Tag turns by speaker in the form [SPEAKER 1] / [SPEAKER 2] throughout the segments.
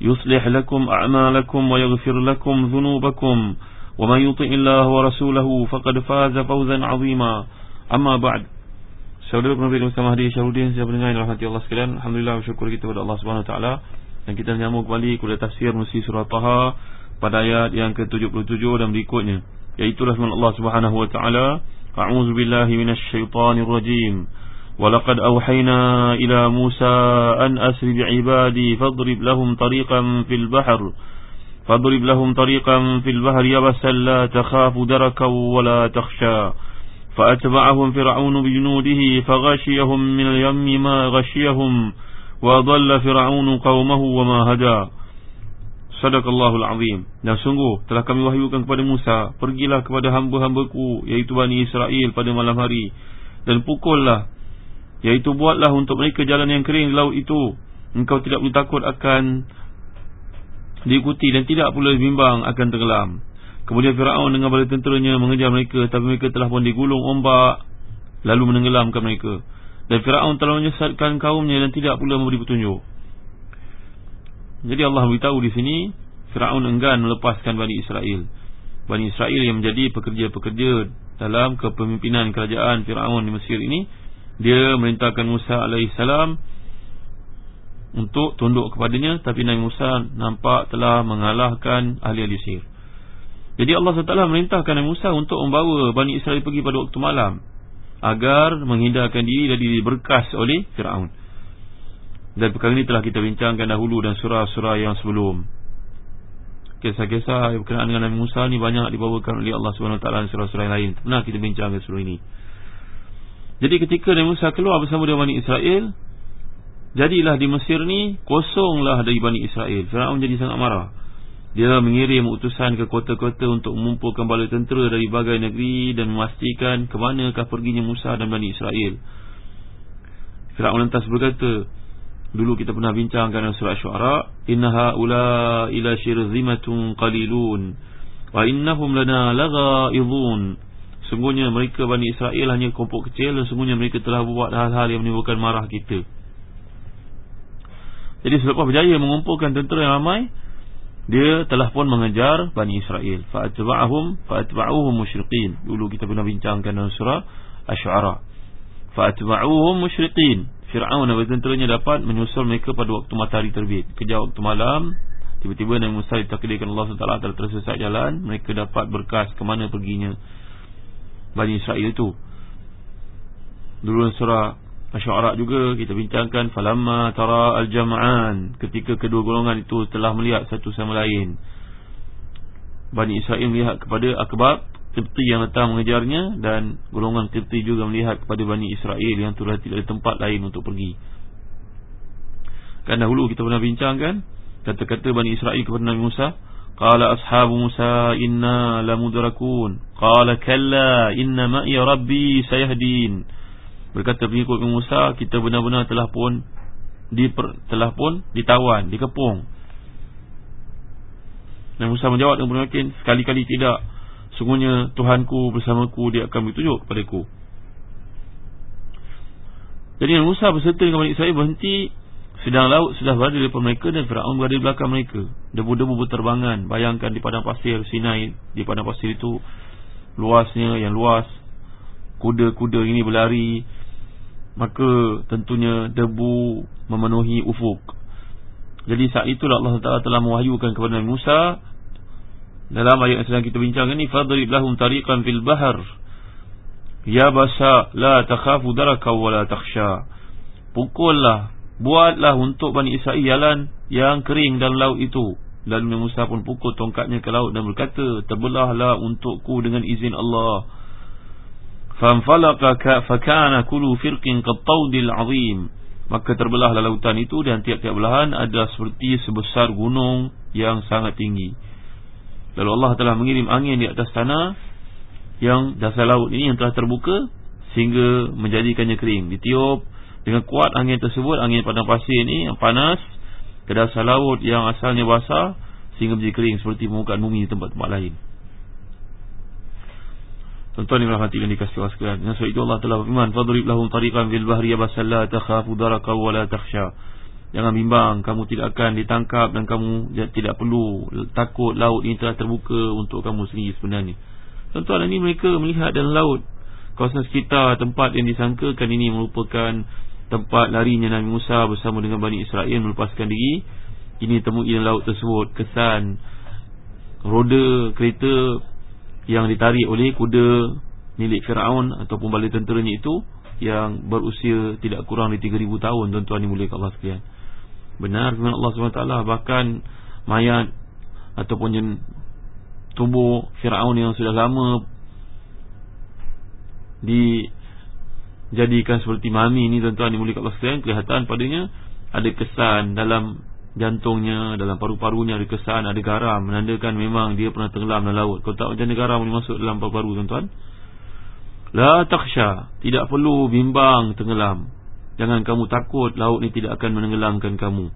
[SPEAKER 1] يصلح لكم أعمالكم ويغفر لكم ذنوبكم ومن يطع الله ورسوله فقد فاز فوزا عظيما أما بعد Saudara penerbit Ustaz Mahdi Syarudin Saya pendengar yang rahmati Allah sekalian Alhamdulillah bersyukur kita kepada Allah SWT Dan kita menyambung kembali kepada tafsir Musi Surah Taha Pada ayat yang ke-77 dan berikutnya Iaitulah firman Allah SWT A'udzu billahi minasyaitonir rajim ولقد أوحينا إلى موسى أن أسر بعبادي فاضرب لهم طريقا في البحر فاضرب لهم طريقا في البحر يبسا لا تخاف دركا ولا تخشى فأتبعهم فرعون بجنوده فغشيهم من اليم ما غشيهم وضل فرعون قومه وما هدى صدق الله العظيم dan sungguh telah kami wahyukan kepada Musa pergilah kepada hamba-hambaku yaitu Bani Israel pada malam hari dan pukullah Yaitu buatlah untuk mereka jalan yang kering di laut itu. Engkau tidak perlu takut akan Diikuti dan tidak pula bimbang akan tenggelam. Kemudian Fir'aun dengan bala tenteranya mengejar mereka Tapi mereka telah pun digulung ombak Lalu menenggelamkan mereka. Dan Fir'aun telah menyesatkan kaumnya Dan tidak pula memberi petunjuk. Jadi Allah beritahu di sini Fir'aun enggan melepaskan Bani Israel. Bani Israel yang menjadi pekerja-pekerja Dalam kepemimpinan kerajaan Fir'aun di Mesir ini dia merintahkan Musa alaihissalam untuk tunduk kepadanya tapi Nabi Musa nampak telah mengalahkan ahli-ahli sihir. Jadi Allah SWT merintahkan Nabi Musa untuk membawa Bani Israel pergi pada waktu malam agar menghindarkan diri dari berkas oleh Firaun. Dan perkara ini telah kita bincangkan dahulu dan surah-surah yang sebelum. Kisah-kisah berkenaan dengan Nabi Musa ni banyak dibawakan oleh Allah SWT dan surah-surah yang lain. Pernah kita bincangkan sebelum ini. Jadi ketika Nabi Musa keluar bersama dengan Bani Israel Jadilah di Mesir ni Kosonglah dari Bani Israel. Fir'aun jadi sangat marah. Dia mengirim utusan ke kota-kota Untuk mengumpulkan bala tentera dari bagai negeri Dan memastikan ke manakah perginya Musa dan Bani Israel. Fir'aun lantas berkata Dulu kita pernah bincangkan surah Syuara Inna ha'ula ila syirzimatun qalilun Wa innahum lana laga idhun Sungguhnya mereka Bani Israel hanya kelompok kecil Dan sungguhnya mereka telah buat hal-hal yang menimbulkan marah kita. Jadi selepas berjaya mengumpulkan tentera yang ramai Dia telah pun mengejar Bani Israel. Fa'atba'ahum Fa'atba'uhum musyriqin. Dulu kita pernah bincangkan dalam surah Ash-Shu'ara. Fa'atba'uhum musyriqin. Fir'aun dan tenteranya dapat menyusul mereka pada waktu matahari terbit. Kejap waktu malam Tiba-tiba Nabi Musa ditakdirkan Allah SWT tersesat jalan. Mereka dapat berkas ke mana perginya Bani Israel itu Dulu surah Asy'ara juga kita bincangkan falamma tara al-jam'an ketika kedua golongan itu telah melihat satu sama lain. Bani Israel melihat kepada akbab Qibti yang datang mengejarnya dan golongan Qibti juga melihat kepada Bani Israel yang telah tidak ada tempat lain untuk pergi. Kan dahulu kita pernah bincangkan kata-kata Bani Israel kepada Nabi Musa قال أصحاب موسى إنا لمدركون قال كلا إن مأي ربي سيهدين berkata pengikut Musa kita benar-benar telah pun diper, telah pun ditawan dikepung dan Musa menjawab dengan bermakin sekali-kali tidak sungguhnya Tuhanku bersamaku dia akan bertunjuk kepadaku jadi Musa berserta dengan Bani Israel berhenti sedang laut sudah berada di depan mereka dan Fir'aun berada di belakang mereka. Debu-debu berterbangan. Bayangkan di padang pasir Sinai. Di padang pasir itu luasnya yang luas. Kuda-kuda ini berlari. Maka tentunya debu memenuhi ufuk. Jadi saat itulah Allah Taala telah mewahyukan kepada Nabi Musa dalam ayat yang sedang kita bincangkan ni fadrib lahum tariqan fil bahr ya basa la takhafu daraka wa la takhsha pukullah buatlah untuk Bani Israel jalan yang kering dalam laut itu. Lalu Musa pun pukul tongkatnya ke laut dan berkata terbelahlah untukku dengan izin Allah. Fanfalaqa fakana kullu firqin qattawdil azim. Maka terbelahlah lautan itu dan tiap-tiap belahan adalah seperti sebesar gunung yang sangat tinggi. Lalu Allah telah mengirim angin di atas tanah yang dasar laut ini yang telah terbuka sehingga menjadikannya kering. Ditiup dengan kuat angin tersebut Angin padang pasir ini yang panas Ke dasar laut yang asalnya basah Sehingga menjadi kering seperti permukaan bumi di tempat-tempat lain. Tuan-tuan yang rahmati yang dikasih Allah sekalian sebab itu Allah telah berfirman Fadrib lahum tariqan fil bahri abasal la takhafu daraka wa la takhsha. Jangan bimbang kamu tidak akan ditangkap dan kamu tidak perlu takut laut ini telah terbuka untuk kamu sendiri sebenarnya. Tuan-tuan ini mereka melihat dalam laut. Kawasan sekitar tempat yang disangkakan ini merupakan tempat larinya Nabi Musa bersama dengan Bani Israel melepaskan diri. Ini temui dalam laut tersebut kesan roda kereta yang ditarik oleh kuda milik Firaun ataupun bala tenteranya itu yang berusia tidak kurang dari 3000 tahun tuan-tuan dimuliakan Allah sekalian. Benar firman Allah SWT bahkan mayat ataupun tubuh Firaun yang sudah lama di jadikan seperti mami ni tuan-tuan dimuliakan Allah sekalian kelihatan padanya ada kesan dalam jantungnya dalam paru-parunya ada kesan ada garam. Menandakan memang dia pernah tenggelam dalam laut. Kau tak macam garam ni masuk dalam paru-paru tuan-tuan? La takhsha. Tidak perlu bimbang tenggelam. Jangan kamu takut laut ni tidak akan menenggelamkan kamu.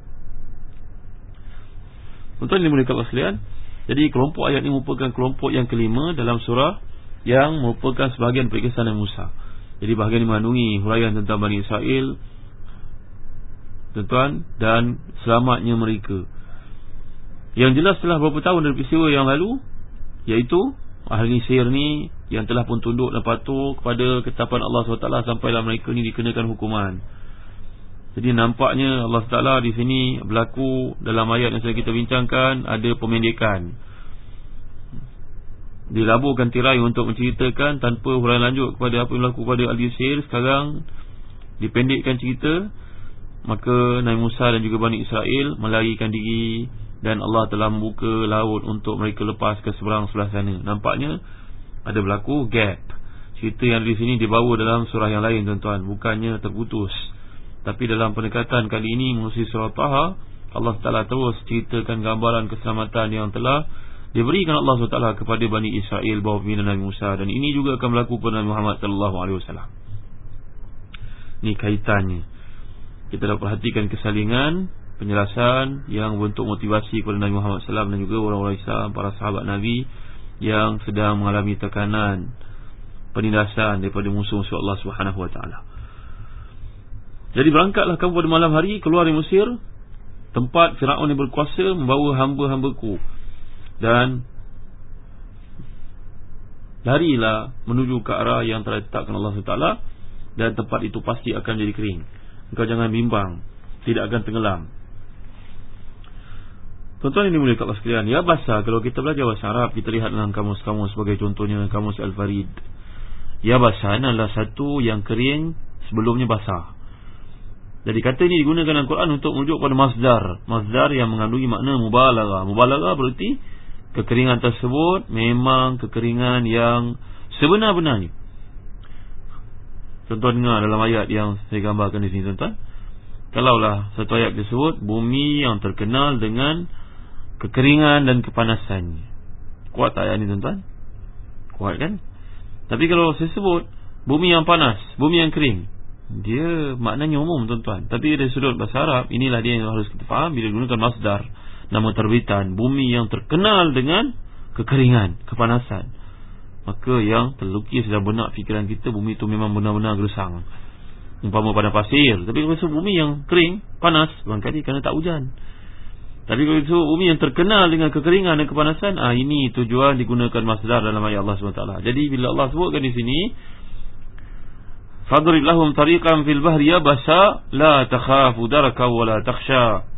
[SPEAKER 1] Tuan-tuan dimuliakan Allah sekalian jadi kelompok ayat ini merupakan kelompok yang kelima dalam surah yang merupakan sebahagian perikesan Musa jadi bahagian ini mengandungi huraian tentang Bani Israel Tuan-tuan Dan selamatnya mereka. Yang jelas telah beberapa tahun dari peristiwa yang lalu Iaitu Ahli sihir ni Yang telah pun tunduk dan patuh Kepada ketapan Allah SWT Sampailah mereka ni dikenakan hukuman. Jadi nampaknya Allah SWT di sini Berlaku dalam ayat yang saya kita bincangkan Ada pemendekan dilaburkan tirai untuk menceritakan tanpa huraian lanjut kepada apa yang berlaku pada Al-Yusir sekarang dipendekkan cerita maka Nabi Musa dan juga Bani Israel melarikan diri dan Allah telah membuka laut untuk mereka lepas ke seberang sebelah sana. Nampaknya ada berlaku gap. Cerita yang di sini dibawa dalam surah yang lain tuan-tuan. Bukannya terputus. Tapi dalam pendekatan kali ini mengusi surah Taha Allah Taala terus ceritakan gambaran keselamatan yang telah diberikan Allah SWT kepada Bani Israel bawah pimpinan Nabi Musa dan ini juga akan berlaku pada Nabi Muhammad SAW ini kaitannya. Kita dapat perhatikan kesalingan penjelasan yang bentuk motivasi kepada Nabi Muhammad SAW dan juga orang-orang Islam para sahabat Nabi yang sedang mengalami tekanan penindasan daripada musuh-musuh Allah SWT jadi berangkatlah kamu pada malam hari keluar dari Mesir tempat Fir'aun yang berkuasa membawa hamba-hambaku dan larilah menuju ke arah yang telah ditetapkan Allah SWT dan tempat itu pasti akan jadi kering. Engkau jangan bimbang tidak akan tenggelam. Tuan-tuan ini boleh Allah sekalian ya bahasa kalau kita belajar bahasa Arab kita lihat dalam kamus-kamus sebagai contohnya kamus Al-Farid. Ya bahasa adalah satu yang kering sebelumnya basah. Jadi kata ini digunakan dalam Quran untuk merujuk pada masdar. Masdar yang mengandungi makna mubalagha mubalagha berarti kekeringan tersebut memang kekeringan yang sebenar-benarnya. Tuan-tuan dengar dalam ayat yang saya gambarkan di sini tuan-tuan. Kalaulah satu ayat disebut bumi yang terkenal dengan kekeringan dan kepanasannya. Kuat tak ayat ini tuan-tuan? Kuat kan? Tapi kalau saya sebut bumi yang panas, bumi yang kering, dia maknanya umum tuan-tuan. Tapi dari sudut bahasa Arab, inilah dia yang harus kita faham bila gunakan masdar nama terbitan bumi yang terkenal dengan kekeringan, kepanasan. Maka yang terlukis dalam benak fikiran kita bumi itu memang benar-benar gersang. Umpama pada pasir, tapi kalau itu bumi yang kering, panas, barangkali kerana tak hujan. Tapi kalau itu bumi yang terkenal dengan kekeringan dan kepanasan, ah ini tujuan digunakan masdar dalam ayat Allah SWT. Jadi bila Allah sebutkan di sini, Fadrib lahum tariqan fil bahri yabasa la takhafu daraka wa la takhsha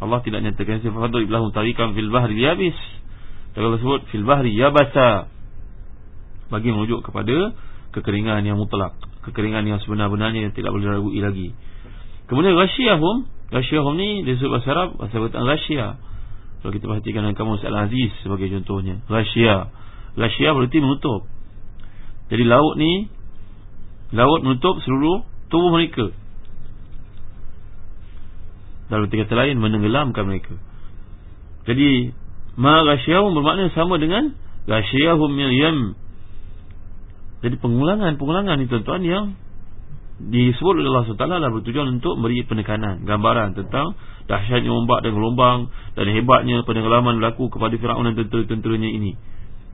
[SPEAKER 1] Allah tidak nyatakan sifat lahum tariqan fil bahri yabis. kalau sebut fil bahri yabasa. Bagi merujuk kepada kekeringan yang mutlak. Kekeringan yang sebenar-benarnya yang tidak boleh diragui lagi. Kemudian ghasyiyahum ghasyiyahum ni disebut bahasa Arab bahasa kata ghasyia kalau kita perhatikan dalam kamus al-aziz sebagai contohnya. Ghasyia ghasyia berarti menutup. Jadi laut ni laut menutup seluruh tubuh mereka dalam kata lain menenggelamkan mereka jadi ma ghasyiyahum bermakna sama dengan ghasyiyahum yam jadi pengulangan-pengulangan ni tuan-tuan yang disebut oleh Allah SWT adalah bertujuan untuk beri penekanan, gambaran tentang dahsyatnya ombak dan gelombang dan hebatnya penenggelaman berlaku kepada Fir'aun dan tentera-tenteranya ini.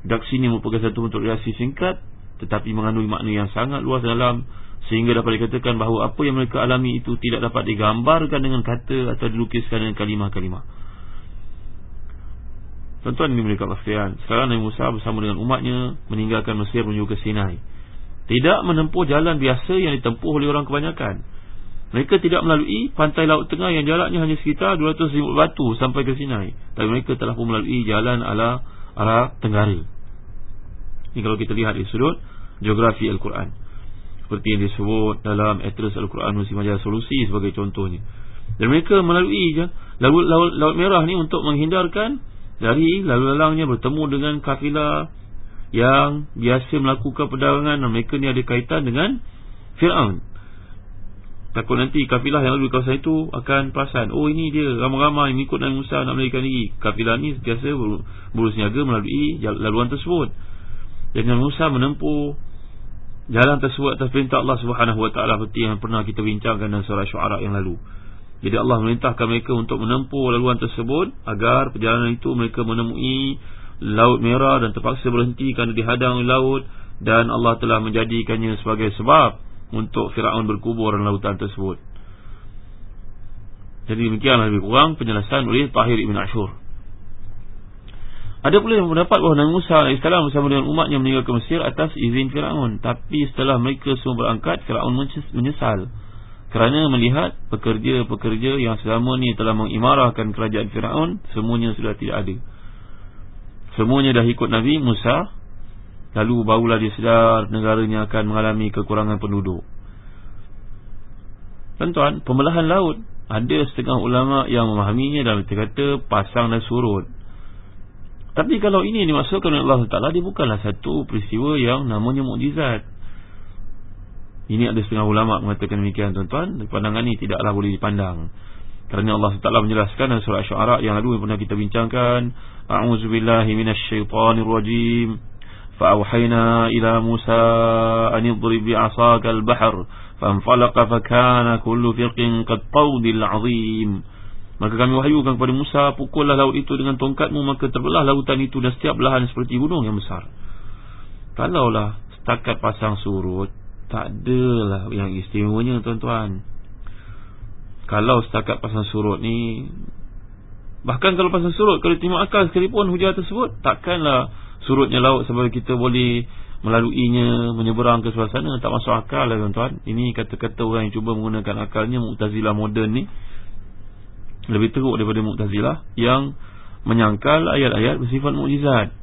[SPEAKER 1] Daksi ini merupakan satu bentuk reaksi singkat tetapi mengandungi makna yang sangat luas dalam sehingga dapat dikatakan bahawa apa yang mereka alami itu tidak dapat digambarkan dengan kata atau dilukiskan dengan kalimah-kalimah. Tuan-tuan ini mereka pastian Sekarang Nabi Musa bersama dengan umatnya Meninggalkan Mesir menuju ke Sinai. Tidak menempuh jalan biasa yang ditempuh oleh orang kebanyakan. Mereka tidak melalui pantai laut tengah Yang jaraknya hanya sekitar 200 ribu batu sampai ke Sinai. Tapi mereka telah pun melalui jalan ala arah tenggara. Ini kalau kita lihat di sudut Geografi Al-Quran Seperti yang disebut dalam Atlas Al-Quran Musim Majalah Solusi sebagai contohnya. Dan mereka melalui je laut, laut, laut merah ni untuk menghindarkan dari lalu lalangnya bertemu dengan kafilah yang biasa melakukan perdagangan dan mereka ni ada kaitan dengan Fir'aun. Takut nanti kafilah yang lalu di kawasan itu akan perasan oh ini dia ramai-ramai mengikut Nabi Musa nak melarikan diri. Kafilah ni biasa berusaha niaga melalui laluan tersebut. Dan Nabi Musa menempuh jalan tersebut atas perintah Allah Subhanahu Wa Taala seperti yang pernah kita bincangkan dalam surah syuara yang lalu jadi Allah memerintahkan mereka untuk menempuh laluan tersebut agar perjalanan itu mereka menemui laut merah dan terpaksa berhenti kerana dihadang laut dan Allah telah menjadikannya sebagai sebab untuk Firaun berkubur dalam lautan tersebut. Jadi demikianlah lebih kurang penjelasan oleh Tahir Ibn Ashur. Ada pula yang mendapat bahawa Nabi Musa AS bersama dengan umatnya meninggal ke Mesir atas izin Firaun. Tapi setelah mereka semua berangkat, Firaun menyesal kerana melihat pekerja-pekerja yang selama ni telah mengimarahkan kerajaan Firaun semuanya sudah tidak ada. Semuanya dah ikut Nabi Musa lalu barulah dia sedar negaranya akan mengalami kekurangan penduduk. Tuan-tuan, pembelahan laut ada setengah ulama yang memahaminya dalam kata pasang dan surut. Tapi kalau ini dimaksudkan oleh Allah Taala dia bukanlah satu peristiwa yang namanya mukjizat. Ini ada setengah ulama mengatakan demikian tuan-tuan. Pandangan ini tidaklah boleh dipandang. Kerana Allah SWT menjelaskan dalam surah syuara yang lalu yang pernah kita bincangkan A'udzubillahi minasyaitanirrajim Fa'auhayna ila Musa anidrib bi'asaka al-bahr Fanfalaqa fakana kullu firqin qad tawdil azim Maka kami wahyukan kepada Musa Pukullah laut itu dengan tongkatmu Maka terbelah lautan itu dan setiap belahan seperti gunung yang besar. Kalaulah setakat pasang surut tak adalah yang istimewanya tuan-tuan. Kalau setakat pasang surut ni Bahkan kalau pasang surut Kalau terima akal sekalipun hujan tersebut Takkanlah surutnya laut Sampai kita boleh melaluinya Menyeberang ke sebelah sana Tak masuk akal lah tuan-tuan. Ini kata-kata orang yang cuba menggunakan akalnya Mu'tazilah moden ni Lebih teruk daripada Mu'tazilah Yang menyangkal ayat-ayat bersifat mukjizat.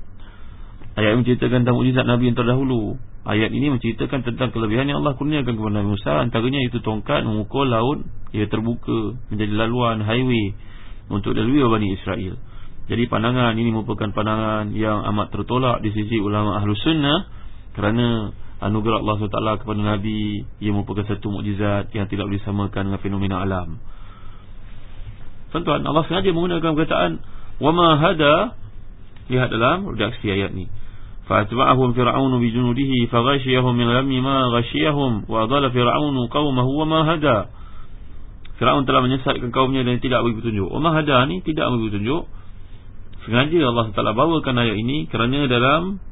[SPEAKER 1] Ayat menceritakan tentang mukjizat Nabi yang terdahulu. Ayat ini menceritakan tentang kelebihan yang Allah kurniakan kepada Nabi Musa. Antaranya itu tongkat memukul laut Ia terbuka menjadi laluan highway Untuk dilalui Bani Israel. Jadi pandangan ini merupakan pandangan yang amat tertolak Di sisi ulama Ahlu Sunnah Kerana anugerah Allah SWT kepada Nabi Ia merupakan satu mukjizat yang tidak boleh disamakan dengan fenomena alam Tuan-tuan Allah sengaja menggunakan perkataan Wama hada Lihat dalam redaksi ayat ini فأتبعهم فرعون بجنوده فغشيهم من الغم ما غشيهم وأضل فرعون قومه وما هدى Fir'aun telah menyesatkan kaumnya dan tidak beri petunjuk Umar Hada ni tidak beri petunjuk Sengaja Allah Ta'ala bawakan ayat ini Kerana dalam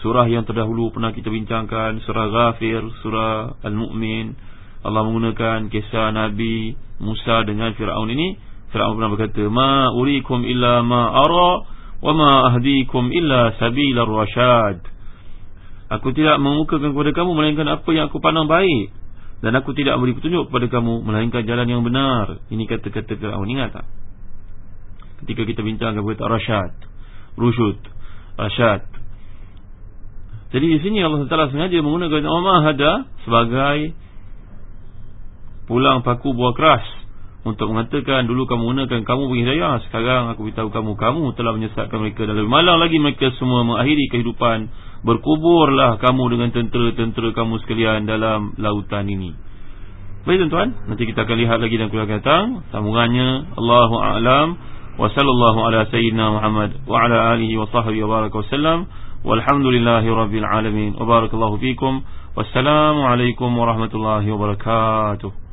[SPEAKER 1] surah yang terdahulu pernah kita bincangkan Surah Ghafir, surah Al-Mu'min Allah menggunakan kisah Nabi Musa dengan Fir'aun ini Fir'aun pernah berkata Ma urikum illa ma ara' Wama ahdikum illa sabilar rasyad Aku tidak memukakan kepada kamu Melainkan apa yang aku pandang baik. Dan aku tidak beri petunjuk kepada kamu Melainkan jalan yang benar. Ini kata-kata Fir'aun. Ingat tak? Ketika kita bincangkan berkata rasyad Rusyud rasyad. Jadi di sini Allah Taala sengaja menggunakan Umar hada sebagai pulang paku buah keras untuk mengatakan dulu kamu gunakan kamu bagi saya sekarang aku beritahu kamu kamu telah menyesatkan mereka dan lebih malang lagi mereka semua mengakhiri kehidupan berkuburlah kamu dengan tentera-tentera kamu sekalian dalam lautan ini. Baik tuan-tuan nanti kita akan lihat lagi dalam kuliah datang sambungannya. Allahu a'lam. Wa sallallahu ala sayyidina Muhammad wa ala alihi wa sahbihi wa baraka wasallam walhamdulillahi rabbil alamin. Wa barakallahu fikum. Wassalamu alaikum warahmatullahi wabarakatuh